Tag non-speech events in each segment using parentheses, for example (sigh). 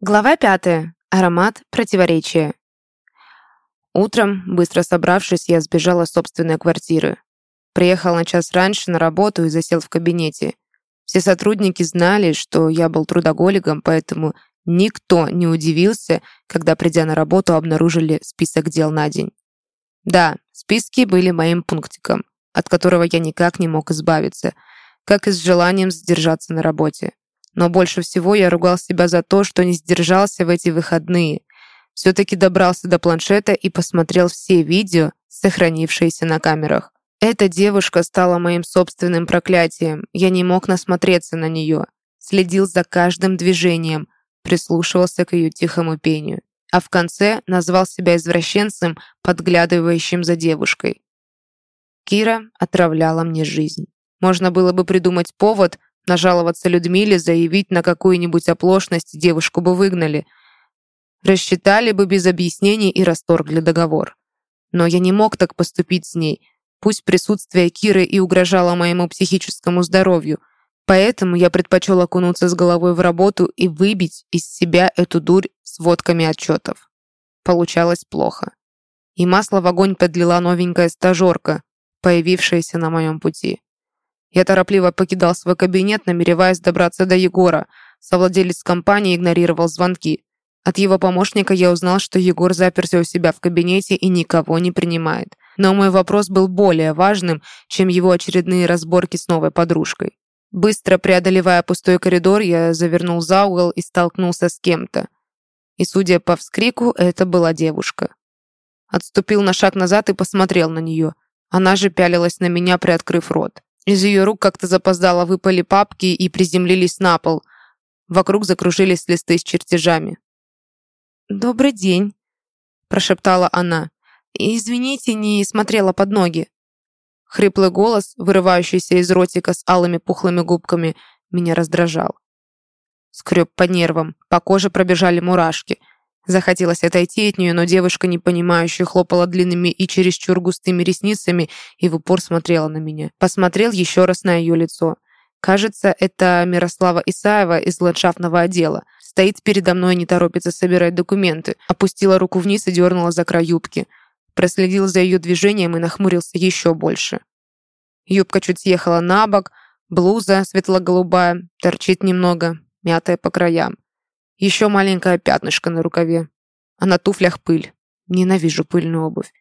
Глава пятая. Аромат противоречия. Утром, быстро собравшись, я сбежала с собственной квартиры. Приехал на час раньше на работу и засел в кабинете. Все сотрудники знали, что я был трудоголиком, поэтому никто не удивился, когда, придя на работу, обнаружили список дел на день. Да, списки были моим пунктиком, от которого я никак не мог избавиться, как и с желанием задержаться на работе. Но больше всего я ругал себя за то, что не сдержался в эти выходные. Все-таки добрался до планшета и посмотрел все видео, сохранившиеся на камерах. Эта девушка стала моим собственным проклятием. Я не мог насмотреться на нее. Следил за каждым движением, прислушивался к ее тихому пению. А в конце назвал себя извращенцем, подглядывающим за девушкой. Кира отравляла мне жизнь. Можно было бы придумать повод, Нажаловаться Людмиле, заявить на какую-нибудь оплошность, девушку бы выгнали. Рассчитали бы без объяснений и расторгли договор. Но я не мог так поступить с ней. Пусть присутствие Киры и угрожало моему психическому здоровью. Поэтому я предпочел окунуться с головой в работу и выбить из себя эту дурь с водками отчетов. Получалось плохо. И масло в огонь подлила новенькая стажерка, появившаяся на моем пути. Я торопливо покидал свой кабинет, намереваясь добраться до Егора. Совладелец компании игнорировал звонки. От его помощника я узнал, что Егор заперся у себя в кабинете и никого не принимает. Но мой вопрос был более важным, чем его очередные разборки с новой подружкой. Быстро преодолевая пустой коридор, я завернул за угол и столкнулся с кем-то. И, судя по вскрику, это была девушка. Отступил на шаг назад и посмотрел на нее. Она же пялилась на меня, приоткрыв рот. Из ее рук как-то запоздало выпали папки и приземлились на пол. Вокруг закружились листы с чертежами. «Добрый день», — прошептала она. «Извините, не смотрела под ноги». Хриплый голос, вырывающийся из ротика с алыми пухлыми губками, меня раздражал. Скреб по нервам, по коже пробежали мурашки — Захотелось отойти от нее, но девушка, непонимающе, хлопала длинными и чересчур густыми ресницами и в упор смотрела на меня. Посмотрел еще раз на ее лицо. Кажется, это Мирослава Исаева из ландшафтного отдела. Стоит передо мной и не торопится собирать документы. Опустила руку вниз и дернула за край юбки. Проследил за ее движением и нахмурился еще больше. Юбка чуть съехала на бок, блуза светло-голубая, торчит немного, мятая по краям. Еще маленькое пятнышко на рукаве. А на туфлях пыль. Ненавижу пыльную обувь.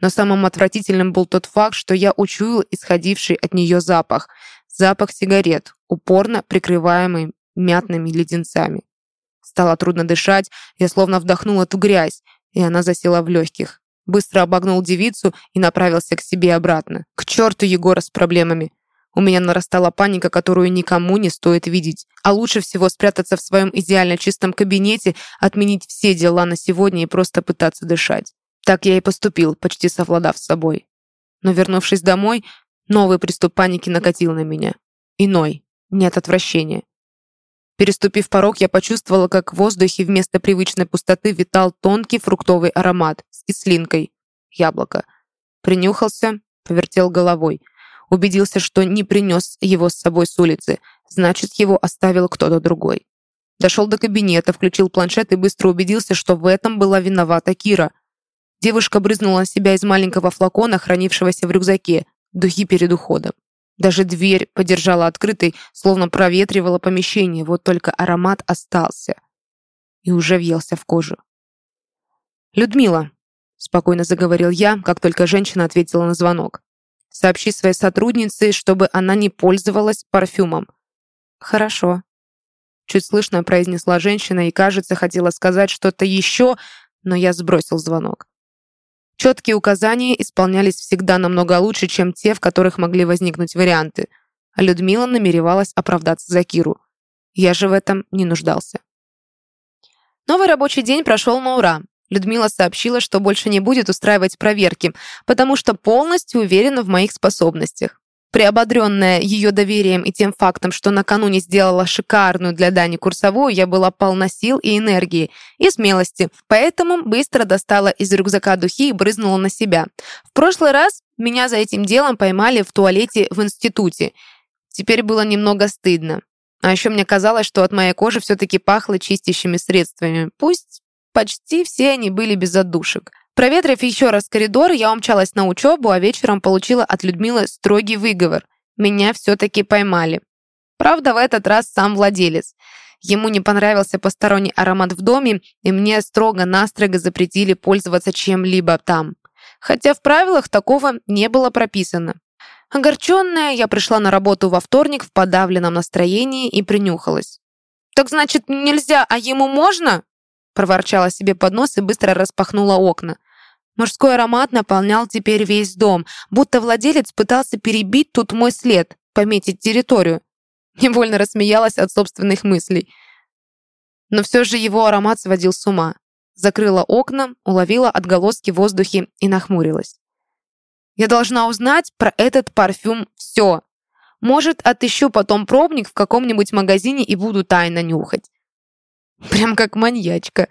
Но самым отвратительным был тот факт, что я учуял исходивший от нее запах. Запах сигарет, упорно прикрываемый мятными леденцами. Стало трудно дышать, я словно вдохнул эту грязь, и она засела в легких. Быстро обогнул девицу и направился к себе обратно. К черту Егора с проблемами. У меня нарастала паника, которую никому не стоит видеть. А лучше всего спрятаться в своем идеально чистом кабинете, отменить все дела на сегодня и просто пытаться дышать. Так я и поступил, почти совладав с собой. Но вернувшись домой, новый приступ паники накатил на меня. Иной, не от отвращения. Переступив порог, я почувствовала, как в воздухе вместо привычной пустоты витал тонкий фруктовый аромат с кислинкой. Яблоко. Принюхался, повертел головой – Убедился, что не принес его с собой с улицы, значит, его оставил кто-то другой. Дошел до кабинета, включил планшет и быстро убедился, что в этом была виновата Кира. Девушка брызнула на себя из маленького флакона, хранившегося в рюкзаке, духи перед уходом. Даже дверь подержала открытой, словно проветривала помещение, вот только аромат остался. И уже въелся в кожу. «Людмила», — спокойно заговорил я, как только женщина ответила на звонок. Сообщи своей сотруднице, чтобы она не пользовалась парфюмом». «Хорошо», — чуть слышно произнесла женщина и, кажется, хотела сказать что-то еще, но я сбросил звонок. Четкие указания исполнялись всегда намного лучше, чем те, в которых могли возникнуть варианты. Людмила намеревалась оправдаться за Киру. Я же в этом не нуждался. Новый рабочий день прошел на ура. Людмила сообщила, что больше не будет устраивать проверки, потому что полностью уверена в моих способностях. Приободренная ее доверием и тем фактом, что накануне сделала шикарную для Дани курсовую, я была полна сил и энергии, и смелости, поэтому быстро достала из рюкзака духи и брызнула на себя. В прошлый раз меня за этим делом поймали в туалете в институте. Теперь было немного стыдно. А еще мне казалось, что от моей кожи все-таки пахло чистящими средствами. Пусть почти все они были без отдушек. Проветрив еще раз коридор, я умчалась на учебу, а вечером получила от Людмилы строгий выговор. Меня все-таки поймали. Правда, в этот раз сам владелец. Ему не понравился посторонний аромат в доме, и мне строго-настрого запретили пользоваться чем-либо там. Хотя в правилах такого не было прописано. Огорченная, я пришла на работу во вторник в подавленном настроении и принюхалась. «Так значит, нельзя, а ему можно?» Проворчала себе под нос и быстро распахнула окна. Мужской аромат наполнял теперь весь дом, будто владелец пытался перебить тут мой след, пометить территорию. Невольно рассмеялась от собственных мыслей. Но все же его аромат сводил с ума. Закрыла окна, уловила отголоски в воздухе и нахмурилась. Я должна узнать про этот парфюм все. Может, отыщу потом пробник в каком-нибудь магазине и буду тайно нюхать. Прям как маньячка.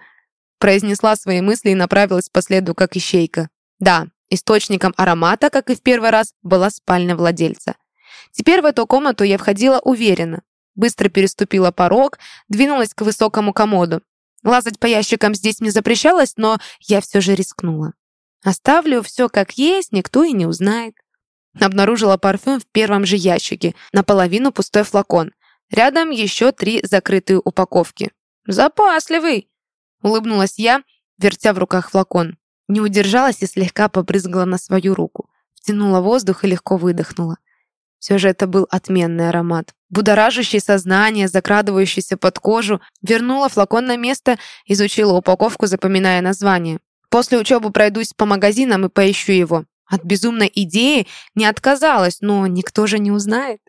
Произнесла свои мысли и направилась по следу, как ищейка. Да, источником аромата, как и в первый раз, была спальня владельца. Теперь в эту комнату я входила уверенно. Быстро переступила порог, двинулась к высокому комоду. Лазать по ящикам здесь не запрещалось, но я все же рискнула. Оставлю все как есть, никто и не узнает. Обнаружила парфюм в первом же ящике, наполовину пустой флакон. Рядом еще три закрытые упаковки. «Запасливый!» — улыбнулась я, вертя в руках флакон. Не удержалась и слегка побрызгала на свою руку. Втянула воздух и легко выдохнула. Все же это был отменный аромат. Будоражащий сознание, закрадывающийся под кожу, вернула флакон на место, изучила упаковку, запоминая название. После учебы пройдусь по магазинам и поищу его. От безумной идеи не отказалась, но никто же не узнает.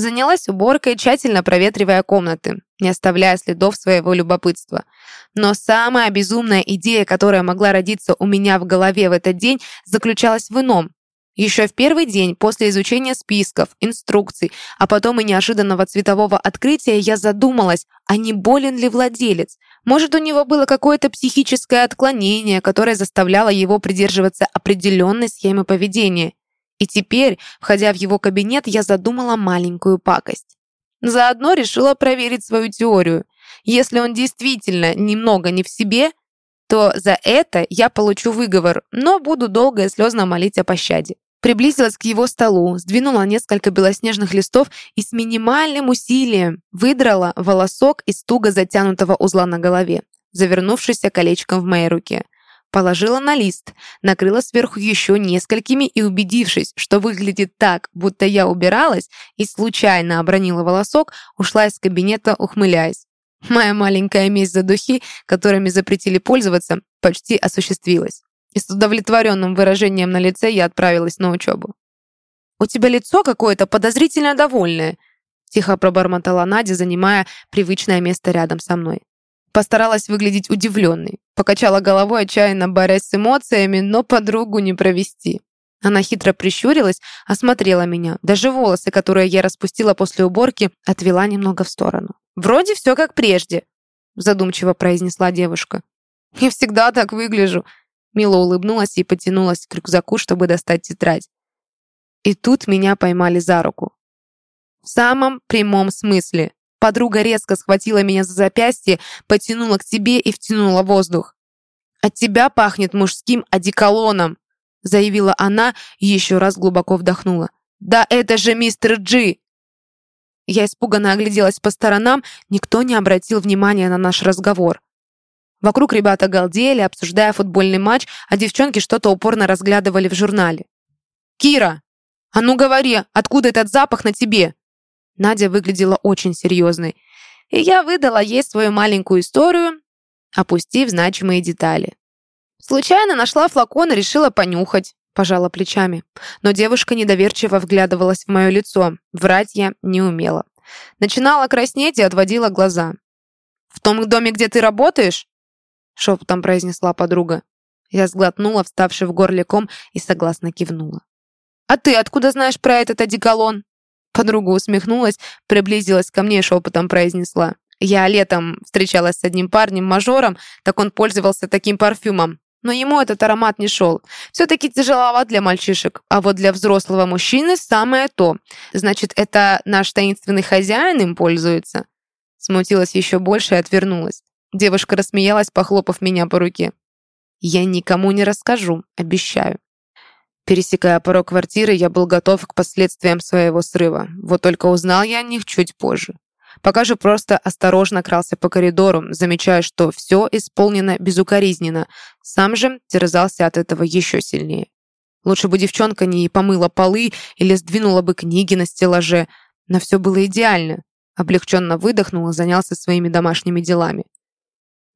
Занялась уборкой, тщательно проветривая комнаты, не оставляя следов своего любопытства. Но самая безумная идея, которая могла родиться у меня в голове в этот день, заключалась в ином. Еще в первый день после изучения списков, инструкций, а потом и неожиданного цветового открытия я задумалась, а не болен ли владелец. Может, у него было какое-то психическое отклонение, которое заставляло его придерживаться определенной схемы поведения. И теперь, входя в его кабинет, я задумала маленькую пакость. Заодно решила проверить свою теорию. Если он действительно немного не в себе, то за это я получу выговор, но буду долго и слезно молить о пощаде. Приблизилась к его столу, сдвинула несколько белоснежных листов и с минимальным усилием выдрала волосок из туго затянутого узла на голове, завернувшийся колечком в моей руке. Положила на лист, накрыла сверху еще несколькими и, убедившись, что выглядит так, будто я убиралась и случайно обронила волосок, ушла из кабинета, ухмыляясь. Моя маленькая месть за духи, которыми запретили пользоваться, почти осуществилась. И с удовлетворенным выражением на лице я отправилась на учебу. «У тебя лицо какое-то подозрительно довольное», тихо пробормотала Надя, занимая привычное место рядом со мной. Постаралась выглядеть удивленной. Покачала головой, отчаянно борясь с эмоциями, но подругу не провести. Она хитро прищурилась, осмотрела меня. Даже волосы, которые я распустила после уборки, отвела немного в сторону. «Вроде все как прежде», задумчиво произнесла девушка. «Я всегда так выгляжу», Мила улыбнулась и потянулась к рюкзаку, чтобы достать тетрадь. И тут меня поймали за руку. В самом прямом смысле. Подруга резко схватила меня за запястье, потянула к себе и втянула воздух. «От тебя пахнет мужским одеколоном», заявила она и еще раз глубоко вдохнула. «Да это же мистер Джи!» Я испуганно огляделась по сторонам, никто не обратил внимания на наш разговор. Вокруг ребята галдели, обсуждая футбольный матч, а девчонки что-то упорно разглядывали в журнале. «Кира, а ну говори, откуда этот запах на тебе?» Надя выглядела очень серьезной. И я выдала ей свою маленькую историю, опустив значимые детали. Случайно нашла флакон и решила понюхать. Пожала плечами. Но девушка недоверчиво вглядывалась в мое лицо. Врать я не умела. Начинала краснеть и отводила глаза. «В том доме, где ты работаешь?» Шепотом произнесла подруга. Я сглотнула, вставший в горле ком, и согласно кивнула. «А ты откуда знаешь про этот одеколон?» Подруга усмехнулась, приблизилась ко мне и шепотом произнесла. Я летом встречалась с одним парнем-мажором, так он пользовался таким парфюмом. но ему этот аромат не шел. Все-таки тяжеловат для мальчишек, а вот для взрослого мужчины самое то. Значит, это наш таинственный хозяин им пользуется? Смутилась еще больше и отвернулась. Девушка рассмеялась, похлопав меня по руке. «Я никому не расскажу, обещаю». Пересекая порог квартиры, я был готов к последствиям своего срыва. Вот только узнал я о них чуть позже. Пока же просто осторожно крался по коридору, замечая, что все исполнено безукоризненно. Сам же терзался от этого еще сильнее. Лучше бы девчонка не помыла полы или сдвинула бы книги на стеллаже. Но все было идеально. Облегченно выдохнул и занялся своими домашними делами.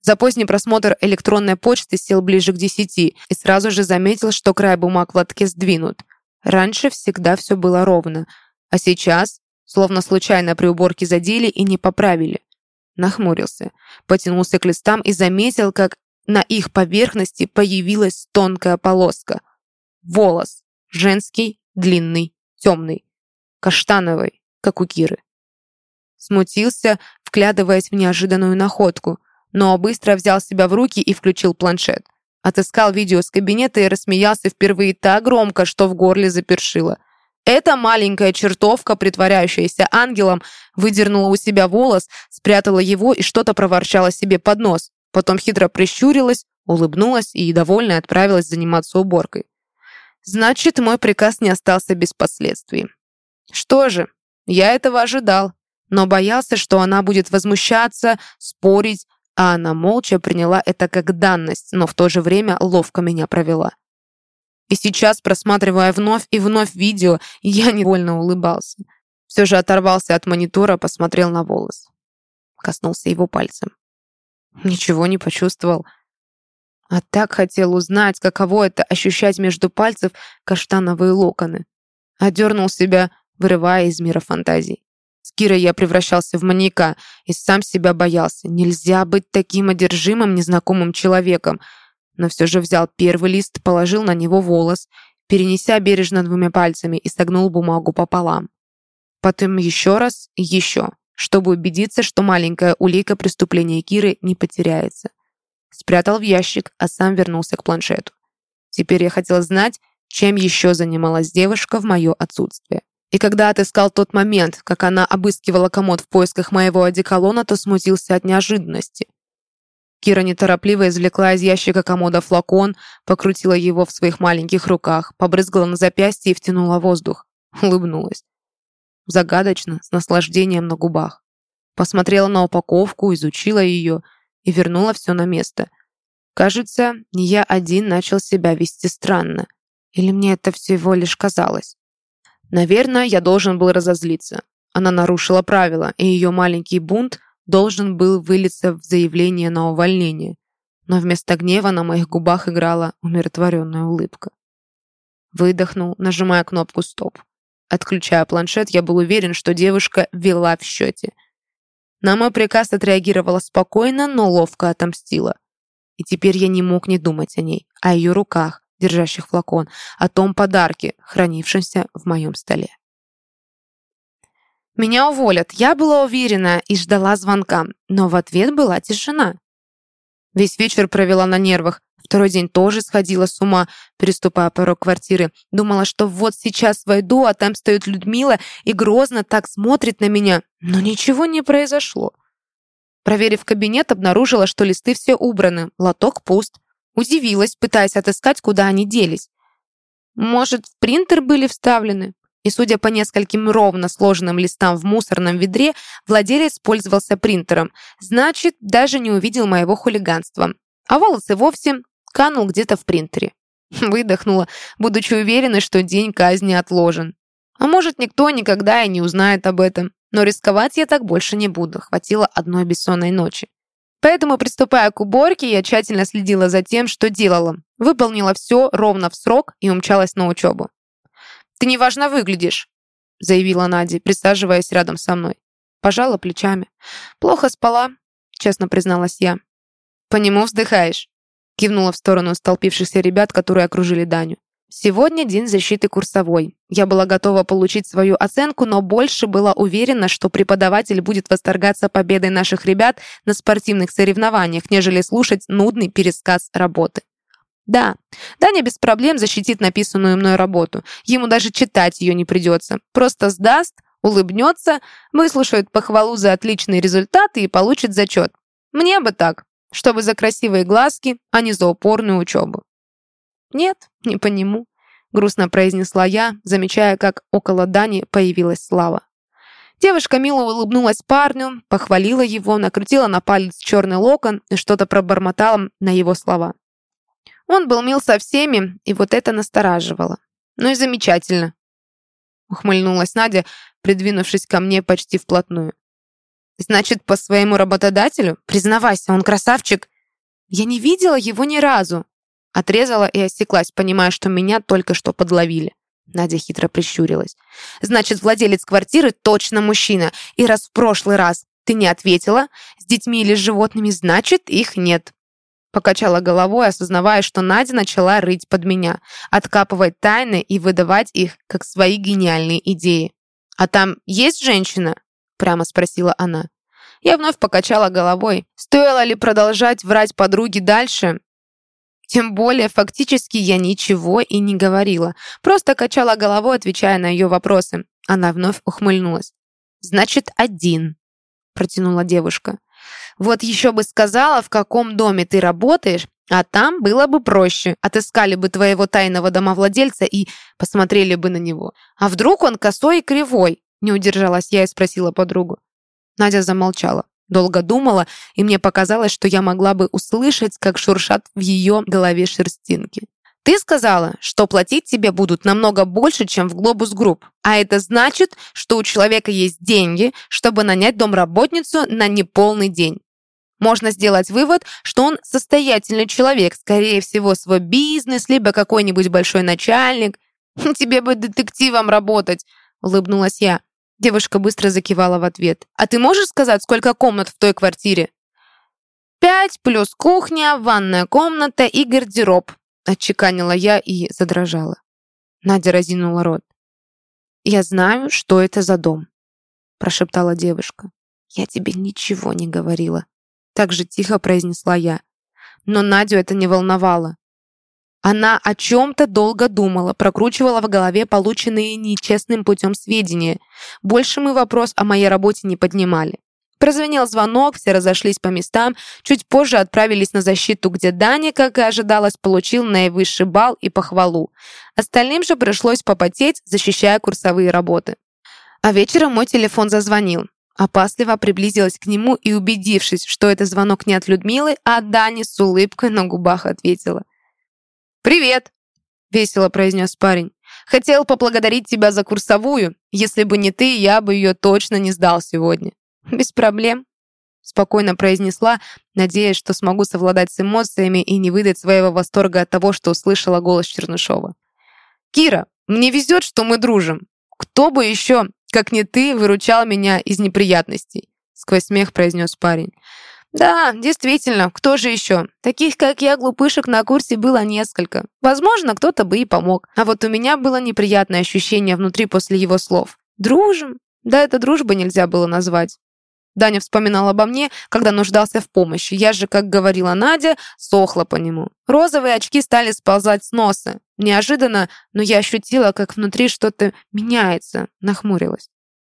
За поздний просмотр электронной почты сел ближе к десяти и сразу же заметил, что край бумаг в лотке сдвинут. Раньше всегда все было ровно, а сейчас словно случайно при уборке задели и не поправили. Нахмурился, потянулся к листам и заметил, как на их поверхности появилась тонкая полоска. Волос. Женский, длинный, темный. Каштановый, как у Киры. Смутился, вглядываясь в неожиданную находку, но быстро взял себя в руки и включил планшет. Отыскал видео с кабинета и рассмеялся впервые так громко, что в горле запершило. Эта маленькая чертовка, притворяющаяся ангелом, выдернула у себя волос, спрятала его и что-то проворчала себе под нос. Потом хитро прищурилась, улыбнулась и, довольно отправилась заниматься уборкой. Значит, мой приказ не остался без последствий. Что же, я этого ожидал, но боялся, что она будет возмущаться, спорить, а она молча приняла это как данность, но в то же время ловко меня провела. И сейчас, просматривая вновь и вновь видео, я невольно улыбался. Все же оторвался от монитора, посмотрел на волос. Коснулся его пальцем. Ничего не почувствовал. А так хотел узнать, каково это ощущать между пальцев каштановые локоны. Одернул себя, вырывая из мира фантазий. С Кирой я превращался в маньяка и сам себя боялся. Нельзя быть таким одержимым незнакомым человеком — но все же взял первый лист, положил на него волос, перенеся бережно двумя пальцами и согнул бумагу пополам. Потом еще раз и еще, чтобы убедиться, что маленькая улика преступления Киры не потеряется. Спрятал в ящик, а сам вернулся к планшету. Теперь я хотел знать, чем еще занималась девушка в мое отсутствие. И когда отыскал тот момент, как она обыскивала комод в поисках моего одеколона, то смутился от неожиданности. Кира неторопливо извлекла из ящика комода флакон, покрутила его в своих маленьких руках, побрызгала на запястье и втянула воздух. Улыбнулась. Загадочно, с наслаждением на губах. Посмотрела на упаковку, изучила ее и вернула все на место. Кажется, я один начал себя вести странно. Или мне это всего лишь казалось? Наверное, я должен был разозлиться. Она нарушила правила, и ее маленький бунт должен был вылиться в заявление на увольнение, но вместо гнева на моих губах играла умиротворенная улыбка. Выдохнул, нажимая кнопку «Стоп». Отключая планшет, я был уверен, что девушка вела в счете. На мой приказ отреагировала спокойно, но ловко отомстила. И теперь я не мог не думать о ней, о ее руках, держащих флакон, о том подарке, хранившемся в моем столе. Меня уволят. Я была уверена и ждала звонка, но в ответ была тишина. Весь вечер провела на нервах. Второй день тоже сходила с ума, переступая порог квартиры. Думала, что вот сейчас войду, а там стоит Людмила и грозно так смотрит на меня. Но ничего не произошло. Проверив кабинет, обнаружила, что листы все убраны, лоток пуст. Удивилась, пытаясь отыскать, куда они делись. Может, в принтер были вставлены? И судя по нескольким ровно сложенным листам в мусорном ведре, владелец пользовался принтером. Значит, даже не увидел моего хулиганства. А волосы вовсе канул где-то в принтере. (laughs) Выдохнула, будучи уверенной, что день казни отложен. А может, никто никогда и не узнает об этом. Но рисковать я так больше не буду. Хватило одной бессонной ночи. Поэтому, приступая к уборке, я тщательно следила за тем, что делала. Выполнила все ровно в срок и умчалась на учебу. «Ты неважно выглядишь», — заявила Надя, присаживаясь рядом со мной. Пожала плечами. «Плохо спала», — честно призналась я. «По нему вздыхаешь», — кивнула в сторону столпившихся ребят, которые окружили Даню. Сегодня день защиты курсовой. Я была готова получить свою оценку, но больше была уверена, что преподаватель будет восторгаться победой наших ребят на спортивных соревнованиях, нежели слушать нудный пересказ работы. Да, Даня без проблем защитит написанную мной работу. Ему даже читать ее не придется. Просто сдаст, улыбнется, выслушает похвалу за отличные результаты и получит зачет. Мне бы так, чтобы за красивые глазки, а не за упорную учебу. Нет, не по нему, грустно произнесла я, замечая, как около Дани появилась Слава. Девушка мило улыбнулась парню, похвалила его, накрутила на палец черный локон и что-то пробормотала на его слова. Он был мил со всеми, и вот это настораживало. Ну и замечательно. Ухмыльнулась Надя, придвинувшись ко мне почти вплотную. Значит, по своему работодателю? Признавайся, он красавчик. Я не видела его ни разу. Отрезала и осеклась, понимая, что меня только что подловили. Надя хитро прищурилась. «Значит, владелец квартиры точно мужчина. И раз в прошлый раз ты не ответила, с детьми или с животными, значит, их нет. Покачала головой, осознавая, что Надя начала рыть под меня, откапывать тайны и выдавать их как свои гениальные идеи. «А там есть женщина?» – прямо спросила она. Я вновь покачала головой. Стоило ли продолжать врать подруге дальше? Тем более, фактически я ничего и не говорила. Просто качала головой, отвечая на ее вопросы. Она вновь ухмыльнулась. «Значит, один», – протянула девушка. Вот еще бы сказала, в каком доме ты работаешь, а там было бы проще. Отыскали бы твоего тайного домовладельца и посмотрели бы на него. А вдруг он косой и кривой? Не удержалась я и спросила подругу. Надя замолчала. Долго думала, и мне показалось, что я могла бы услышать, как шуршат в ее голове шерстинки. Ты сказала, что платить тебе будут намного больше, чем в Глобус Групп. А это значит, что у человека есть деньги, чтобы нанять домработницу на неполный день. Можно сделать вывод, что он состоятельный человек, скорее всего, свой бизнес, либо какой-нибудь большой начальник. (laughs) «Тебе бы детективом работать», — улыбнулась я. Девушка быстро закивала в ответ. «А ты можешь сказать, сколько комнат в той квартире?» «Пять плюс кухня, ванная комната и гардероб», Отчеканила я и задрожала. Надя разинула рот. «Я знаю, что это за дом», прошептала девушка. «Я тебе ничего не говорила», так же тихо произнесла я. Но Надю это не волновало. Она о чем-то долго думала, прокручивала в голове полученные нечестным путем сведения. Больше мы вопрос о моей работе не поднимали. Прозвенел звонок, все разошлись по местам. Чуть позже отправились на защиту, где Даня, как и ожидалось, получил наивысший балл и похвалу. Остальным же пришлось попотеть, защищая курсовые работы. А вечером мой телефон зазвонил. Опасливо приблизилась к нему и, убедившись, что это звонок не от Людмилы, а от Дани, с улыбкой на губах ответила. «Привет!» — весело произнес парень. «Хотел поблагодарить тебя за курсовую. Если бы не ты, я бы ее точно не сдал сегодня». «Без проблем», — спокойно произнесла, надеясь, что смогу совладать с эмоциями и не выдать своего восторга от того, что услышала голос Чернышова. «Кира, мне везет, что мы дружим. Кто бы еще, как не ты, выручал меня из неприятностей?» Сквозь смех произнес парень. «Да, действительно, кто же еще? Таких, как я, глупышек на курсе было несколько. Возможно, кто-то бы и помог. А вот у меня было неприятное ощущение внутри после его слов. Дружим? Да это дружбы нельзя было назвать. Даня вспоминал обо мне, когда нуждался в помощи. Я же, как говорила Надя, сохла по нему. Розовые очки стали сползать с носа. Неожиданно, но я ощутила, как внутри что-то меняется. Нахмурилась.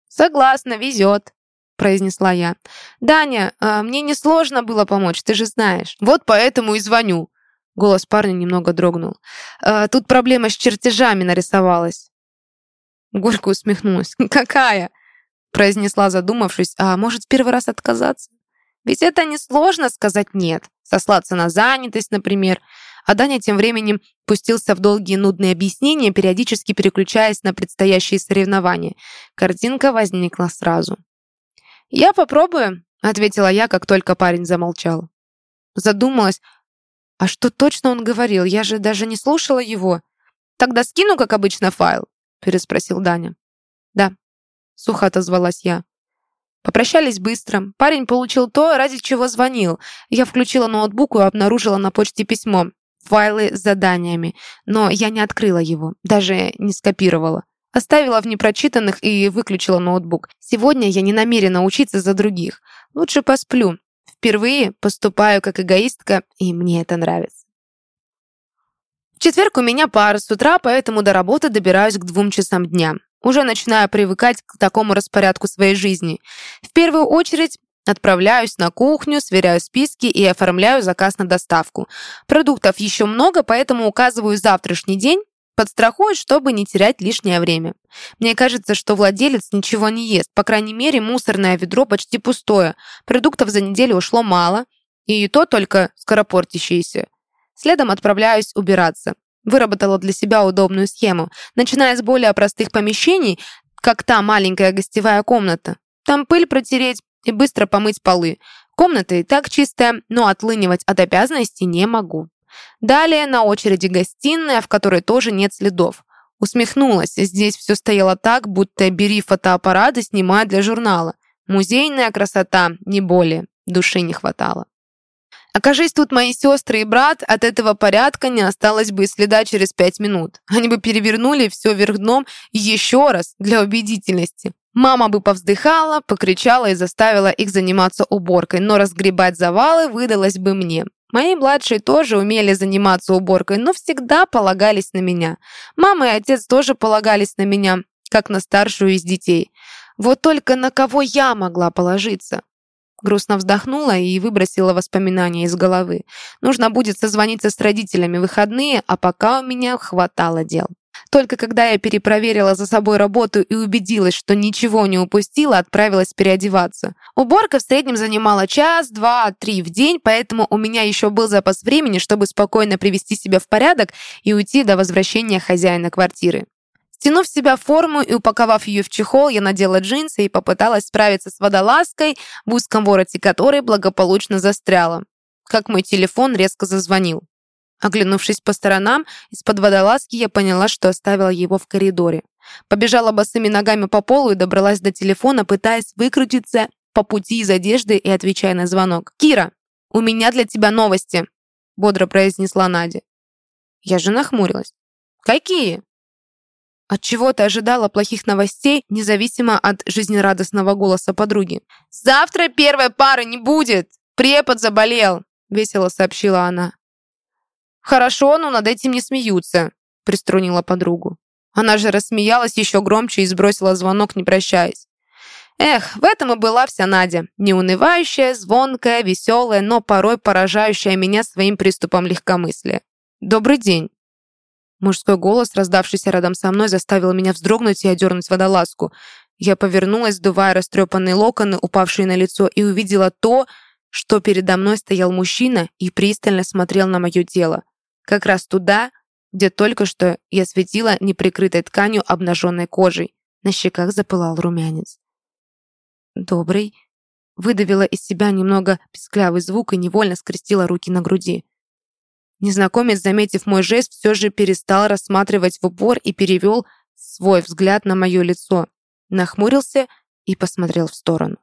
«Согласна, везет», — произнесла я. «Даня, а мне несложно было помочь, ты же знаешь. Вот поэтому и звоню». Голос парня немного дрогнул. «А, «Тут проблема с чертежами нарисовалась». Горько усмехнулась. (laughs) «Какая?» произнесла, задумавшись, а может, в первый раз отказаться? Ведь это несложно сказать «нет», сослаться на занятость, например. А Даня тем временем пустился в долгие нудные объяснения, периодически переключаясь на предстоящие соревнования. Картинка возникла сразу. «Я попробую», — ответила я, как только парень замолчал. Задумалась, а что точно он говорил? Я же даже не слушала его. «Тогда скину, как обычно, файл?» — переспросил Даня. «Да», сухо отозвалась я. Попрощались быстро. Парень получил то, ради чего звонил. Я включила ноутбук и обнаружила на почте письмо. Файлы с заданиями. Но я не открыла его, даже не скопировала. Оставила в непрочитанных и выключила ноутбук. Сегодня я не намерена учиться за других. Лучше посплю. Впервые поступаю как эгоистка, и мне это нравится. четверг у меня пара с утра, поэтому до работы добираюсь к двум часам дня. Уже начинаю привыкать к такому распорядку своей жизни. В первую очередь Отправляюсь на кухню, сверяю списки и оформляю заказ на доставку. Продуктов еще много, поэтому указываю завтрашний день, подстрахуюсь, чтобы не терять лишнее время. Мне кажется, что владелец ничего не ест. По крайней мере, мусорное ведро почти пустое. Продуктов за неделю ушло мало, и то только скоропортящиеся. Следом отправляюсь убираться. Выработала для себя удобную схему. Начиная с более простых помещений, как та маленькая гостевая комната. Там пыль протереть, и быстро помыть полы. Комната и так чистая, но отлынивать от обязанностей не могу. Далее на очереди гостиная, в которой тоже нет следов. Усмехнулась. Здесь все стояло так, будто бери фотоаппарат и снимай для журнала. Музейная красота, не более. Души не хватало. Окажись тут мои сестры и брат, от этого порядка не осталось бы и следа через пять минут. Они бы перевернули все вверх дном еще раз для убедительности. Мама бы повздыхала, покричала и заставила их заниматься уборкой, но разгребать завалы выдалось бы мне. Мои младшие тоже умели заниматься уборкой, но всегда полагались на меня. Мама и отец тоже полагались на меня, как на старшую из детей. Вот только на кого я могла положиться? Грустно вздохнула и выбросила воспоминания из головы. Нужно будет созвониться с родителями в выходные, а пока у меня хватало дел. Только когда я перепроверила за собой работу и убедилась, что ничего не упустила, отправилась переодеваться. Уборка в среднем занимала час, два, три в день, поэтому у меня еще был запас времени, чтобы спокойно привести себя в порядок и уйти до возвращения хозяина квартиры. Стянув с себя форму и упаковав ее в чехол, я надела джинсы и попыталась справиться с водолазкой, в узком вороте которой благополучно застряла. Как мой телефон резко зазвонил. Оглянувшись по сторонам, из-под водолазки я поняла, что оставила его в коридоре. Побежала босыми ногами по полу и добралась до телефона, пытаясь выкрутиться по пути из одежды и отвечая на звонок. «Кира, у меня для тебя новости», — бодро произнесла Надя. Я же нахмурилась. «Какие?» От чего ты ожидала плохих новостей, независимо от жизнерадостного голоса подруги. «Завтра первой пары не будет! Препод заболел!» — весело сообщила она. «Хорошо, но над этим не смеются», — приструнила подругу. Она же рассмеялась еще громче и сбросила звонок, не прощаясь. Эх, в этом и была вся Надя. Неунывающая, звонкая, веселая, но порой поражающая меня своим приступом легкомыслия. «Добрый день!» Мужской голос, раздавшийся рядом со мной, заставил меня вздрогнуть и одернуть водолазку. Я повернулась, сдувая растрепанные локоны, упавшие на лицо, и увидела то, что передо мной стоял мужчина и пристально смотрел на мое тело. Как раз туда, где только что я светила неприкрытой тканью обнаженной кожей. На щеках запылал румянец. «Добрый», выдавила из себя немного писклявый звук и невольно скрестила руки на груди. Незнакомец, заметив мой жест, все же перестал рассматривать в упор и перевел свой взгляд на мое лицо, нахмурился и посмотрел в сторону.